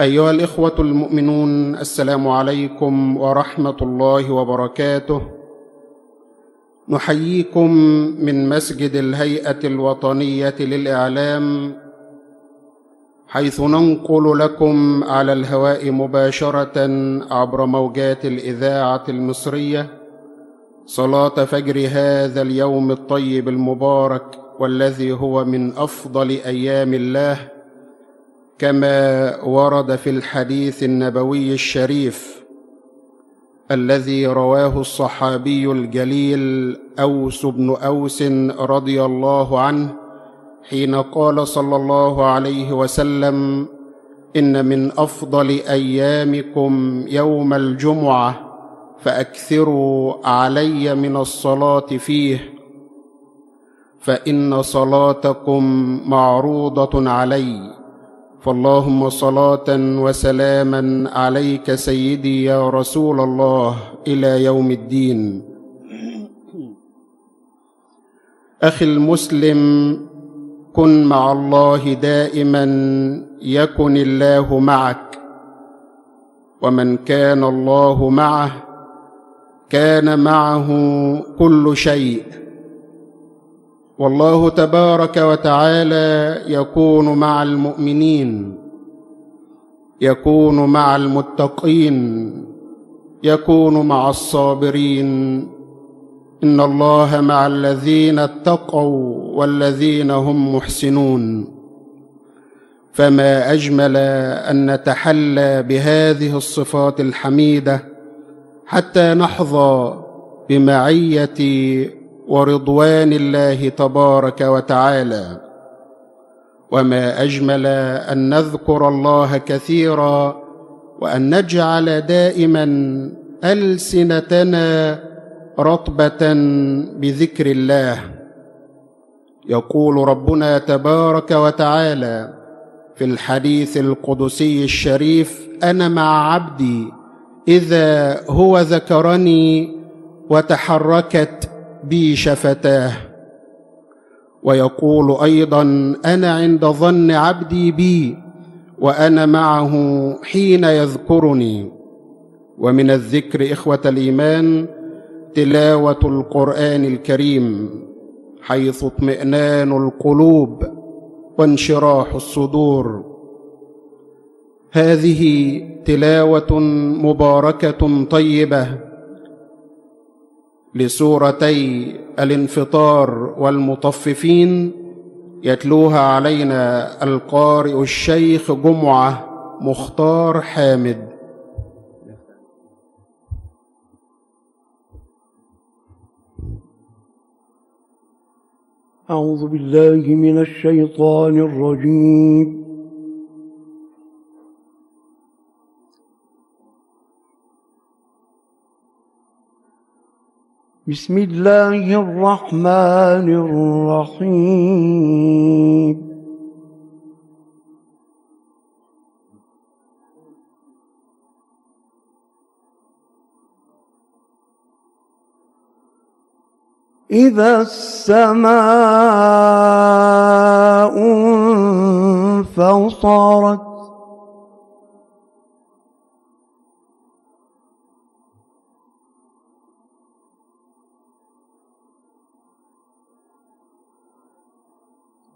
أيها الإخوة المؤمنون السلام عليكم ورحمة الله وبركاته. نحييكم من مسجد الهيئة الوطنية للإعلام حيث ننقل لكم على الهواء مباشرة عبر موجات الإذاعة المصرية صلاة فجر هذا اليوم الطيب المبارك والذي هو من أفضل أيام الله. كما ورد في الحديث النبوي الشريف الذي رواه الصحابي الجليل أوس بن أوس رضي الله عنه حين قال صلى الله عليه وسلم إن من أفضل أيامكم يوم الجمعة فأكثروا علي من الصلاة فيه فإن صلاتكم معروضة علي. فاللهم صلاة وسلاما عليك سيدي يا رسول الله إلى يوم الدين. أخي المسلم كن مع الله دائما يكن الله معك. ومن كان الله معه كان معه كل شيء. والله تبارك وتعالى يكون مع المؤمنين يكون مع المتقين يكون مع الصابرين. إن الله مع الذين اتقوا والذين هم محسنون. فما أجمل أن نتحلى بهذه الصفات الحميدة حتى نحظى بمعية ورضوان الله تبارك وتعالى. وما أجمل أن نذكر الله كثيرا وأن نجعل دائما ألسنتنا رطبة بذكر الله. يقول ربنا تبارك وتعالى في الحديث القدسي الشريف أنا مع عبدي إذا هو ذكرني وتحركت بي شفتاه. ويقول أيضا أنا عند ظن عبدي بي وأنا معه حين يذكرني. ومن الذكر إخوة الإيمان تلاوة القرآن الكريم حيث اطمئنان القلوب وانشراح الصدور. هذه تلاوة مباركة طيبة. لسورتي الانفطار والمطففين يتلوها علينا القارئ الشيخ جمعة مختار حامد. أعوذ بالله من الشيطان الرجيم. بسم الله الرحمن الرحيم. إذا السماء انفطرت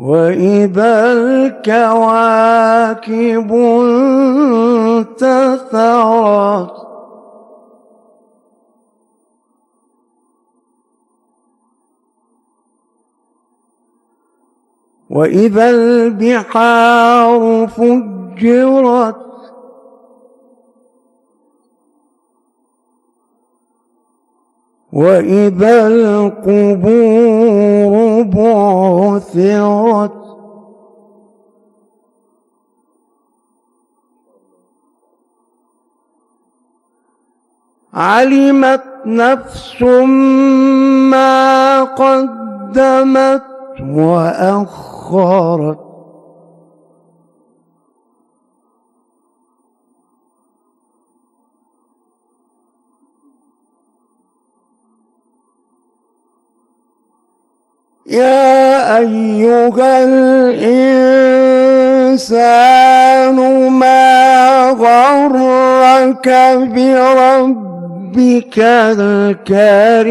وإذا الكواكب انتثرت وإذا البحار فجرت وإذا القبور بعثرت علمت نفس ما قدمت وأخرت. يا أيها الإنسان ما غرك بربك الكريم؟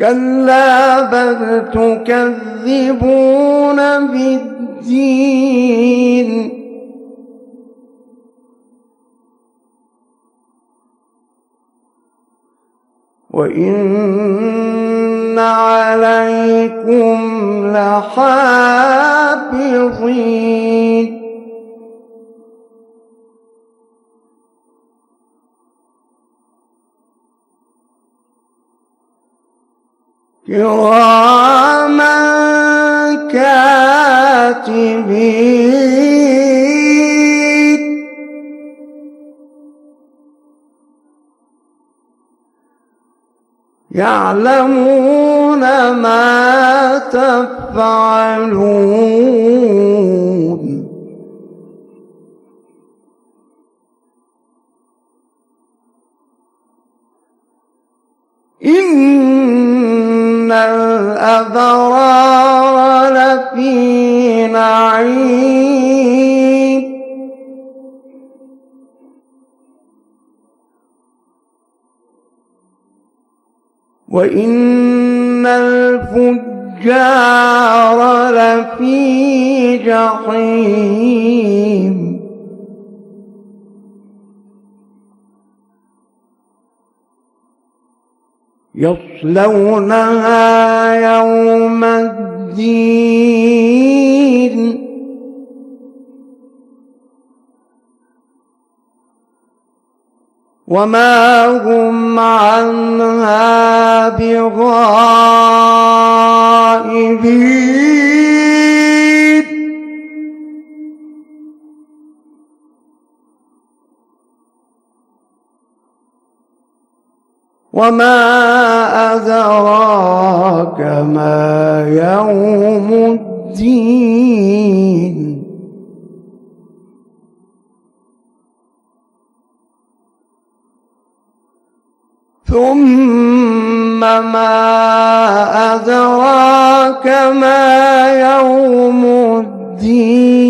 كلا بل تكذبون بالدين وإن عليكم لحافظين كراما كاتبين. يعلمون ما تفعلون. إن الأبرار لفي نعيم. وإن الفجار لفي جحيم. يصلونها يوم الدين. وما هم عنها بغائبين. وما أدراك ما يوم الدين ثم ما أدراك ما يوم الدين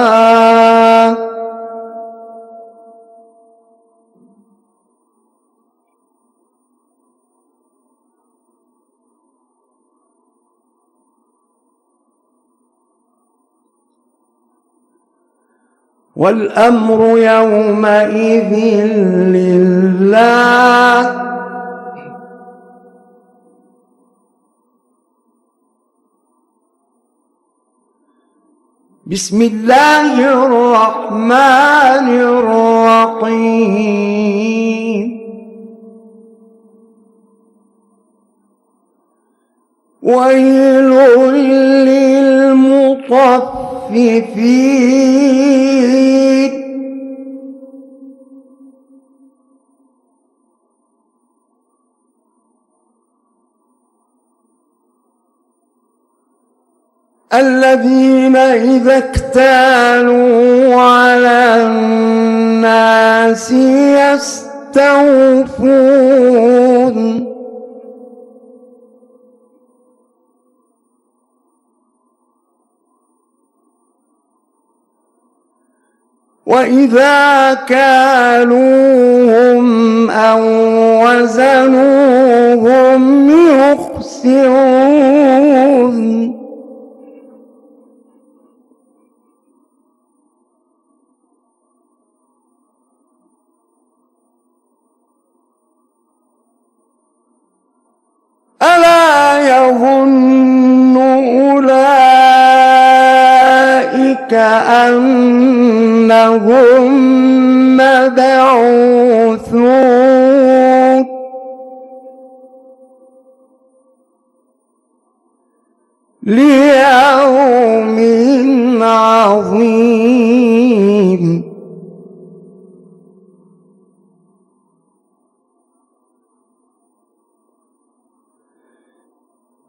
والأمر يومئذ لله. بسم الله الرحمن الرحيم. ويل للمطففين. الذين إذا اكتالوا على الناس يستوفون وإذا كالوهم أو وزنوهم يخسرون. ألا يظن أولئك أنهم مبعوثون.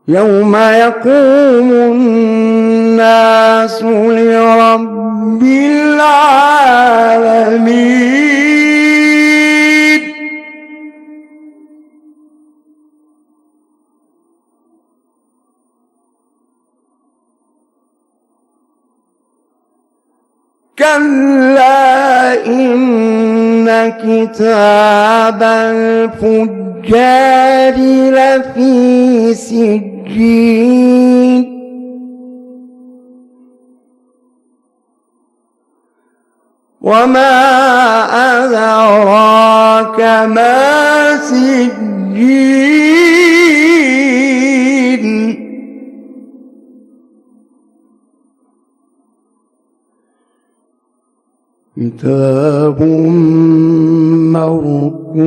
يوم يقوم الناس لرب العالمين. كلا إن كتاب الفجار لفي سجين. وما أدراك ما سجين. كتاب مرقوم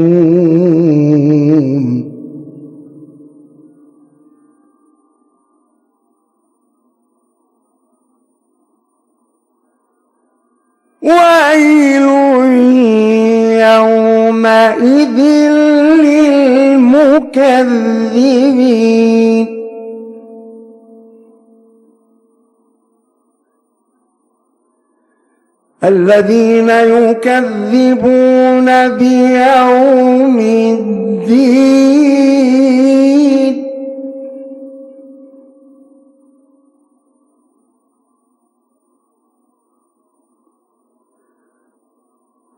ويل يومئذ للمكذبين الذين يكذبون بيوم الدين.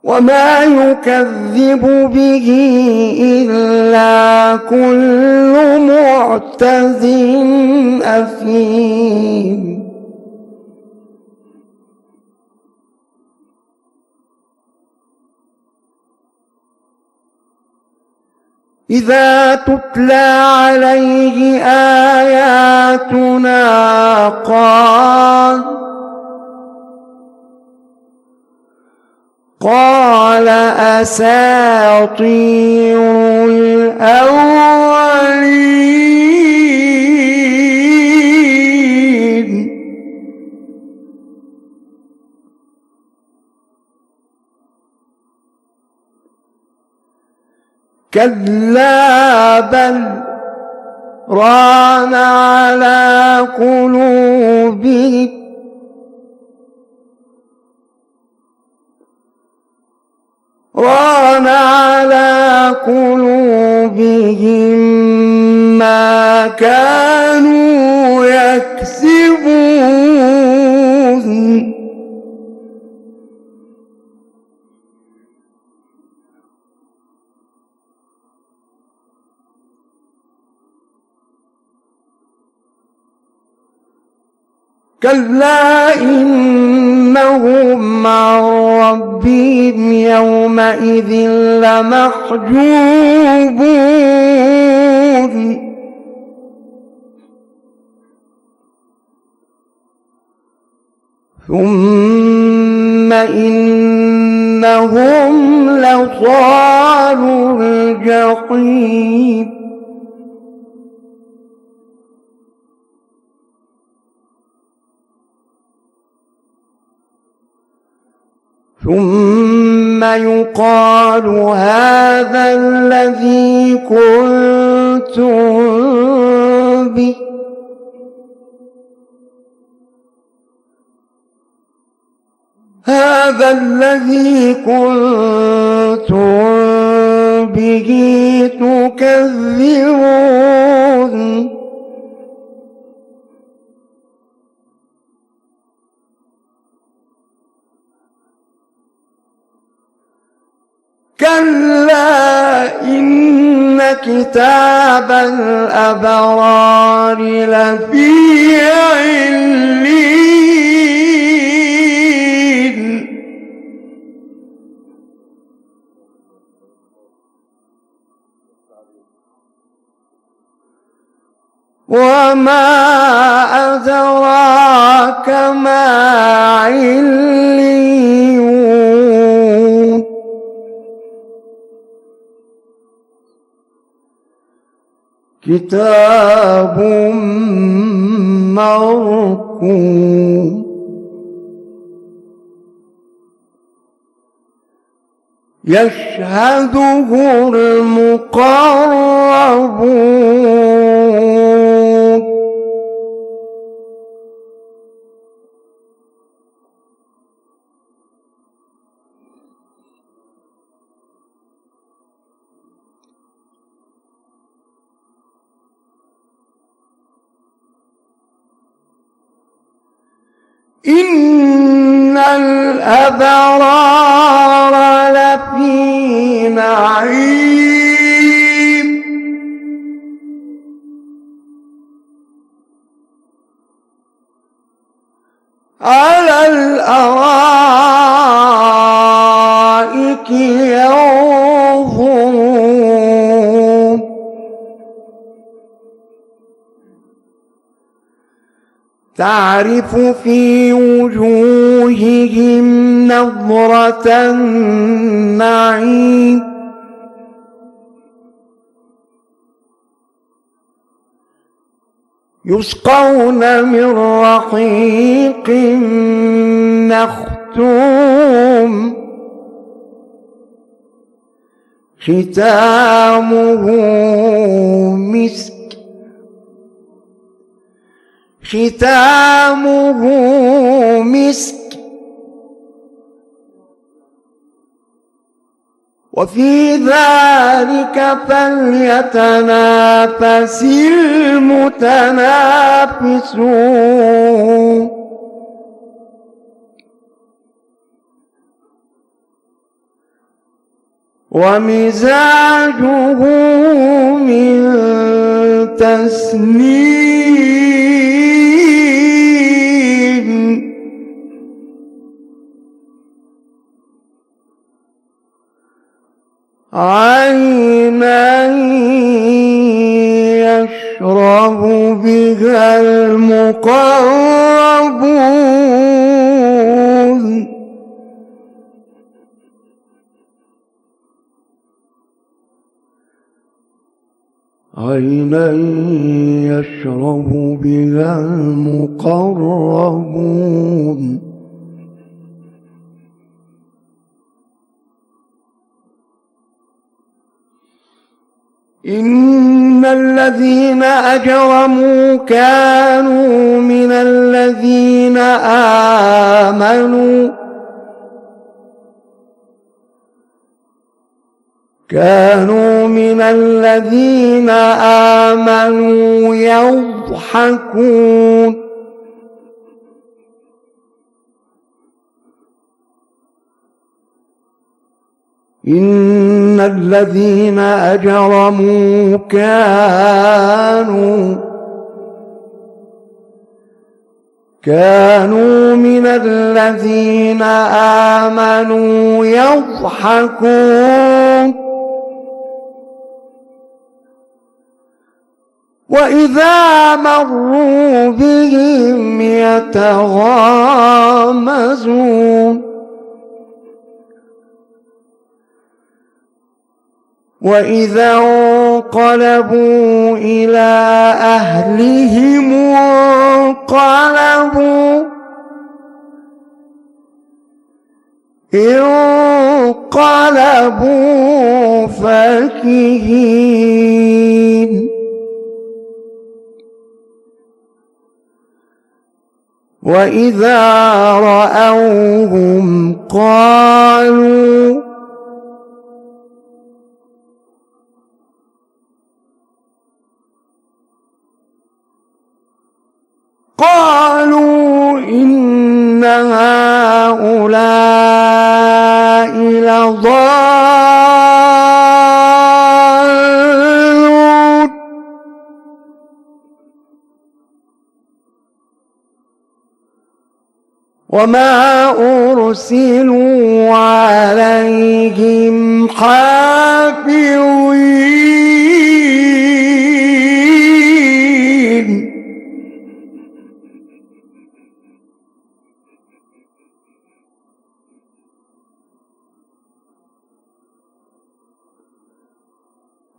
وما يكذب به إلا كل معتز أثيم. إذا تتلى عليه آياتنا قال قال أساطير الأولين كلا بل ران على قلوبهم ران على قلوبهم ما كانوا يكسبون كلا إنهم عن ربهم يومئذ لمحجوبون. ثم إنهم لصالوا الجحيم. ثم يقال هذا الذي كنتم به. هذا الذي كنتم به تكذبون. كلا إن كتاب الأبرار لفي علين وما أدراك ما عليون كتاب مرقوم يشهده المقربون إن الأبرار لفي نعيم تعرف في وجوههم نظرة النعيم. يسقون من رحيق مختوم. ختامه مسك ختامه مسك. وفي ذلك فليتنافس المتنافسون. ومزاجه من تسنيم عينا يشرب بها المقربون. عينا يشرب بها المقربون. إن الذين أجرموا كانوا من الذين آمنوا كانوا من الذين آمنوا يضحكون إن الذين أجرموا كانوا كانوا من الذين آمنوا يضحكون وإذا مروا بهم يتغامزون وإذا انقلبوا إلى أهلهم انقلبوا انقلبوا فكهين وإذا رأوهم قالوا قالوا إن هؤلاء لضالون. وما أرسلوا عليهم حافظين.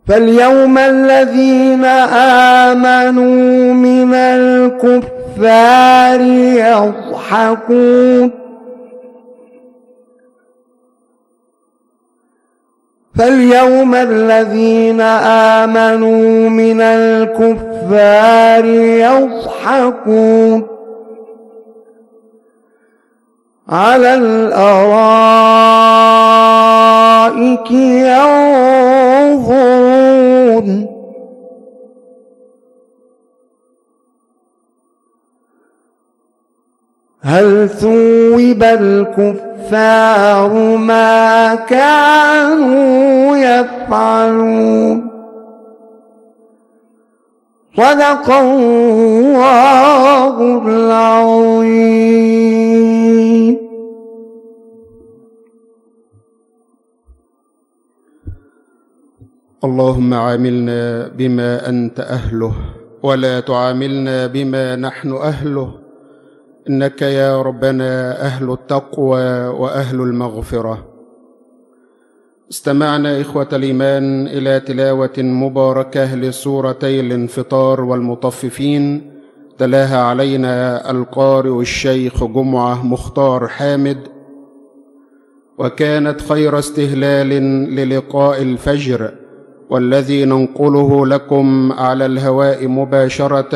فاليوم الذين آمنوا من الكفار يضحكون. فاليوم الذين آمنوا من الكفار يضحكون. على الأرائك ينظرون. هل ثوب الكفار ما كانوا يفعلون؟ صدق الله العظيم. اللهم عاملنا بما أنت أهله ولا تعاملنا بما نحن أهله. إنك يا ربنا أهل التقوى وأهل المغفرة. استمعنا إخوة الإيمان إلى تلاوة مباركة لسورتي الانفطار والمطففين. تلاها علينا القارئ الشيخ جمعة مختار حامد. وكانت خير استهلال للقاء الفجر. والذي ننقله لكم على الهواء مباشرة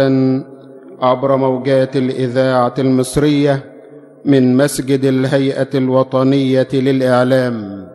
عبر موجات الإذاعة المصرية من مسجد الهيئة الوطنية للإعلام.